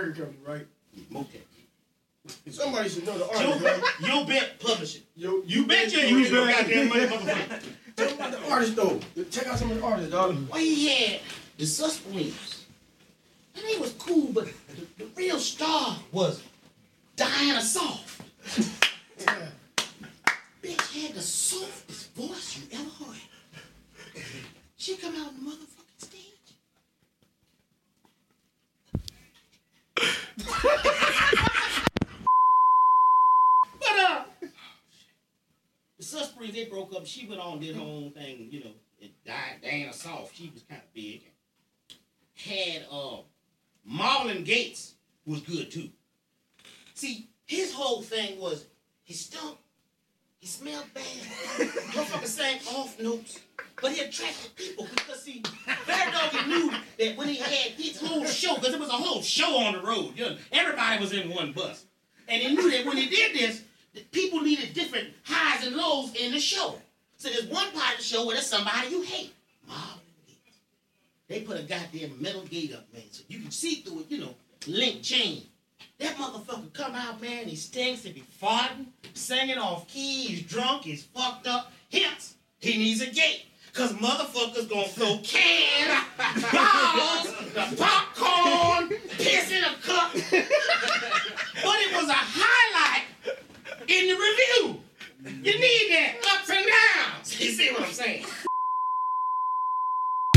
record company, right? Motet. Somebody should know the You artist, bet, right? you bet publishing. Yo, You bet you ain't using no goddamn money, motherfucker. Tell me about the artist though. Check out some of the artists, dog. Well, he had the Suspense. And they was cool, but the, the real star was Diana Soft. yeah. Bitch had the softest voice you ever heard. She come out on the motherfucking stage. but uh, the they broke up. She went on did her own thing, you know. It died. Diana Soft, she was kind of big. Had uh, Marlon Gates was good too. See, his whole thing was he stunk, he smelled bad, motherfucker sang off notes, but he attracted people because see, Bear Doggy knew that when he had his whole show, because it was a whole show on the road, you know, everybody was in one bus, and he knew that when he did this, people needed different highs and lows in the show. So there's one part of the show where there's somebody you hate. Marvin They put a goddamn metal gate up, man, so you can see through it, you know, link chain. That motherfucker come out, man, he stinks He be farting, singing off key, he's drunk, he's fucked up. Hence, he needs a gate. Cause motherfuckers gonna throw cans, bottles, popcorn, piss in a cup. but it was a highlight in the revue. You need that ups and downs. You see what I'm saying?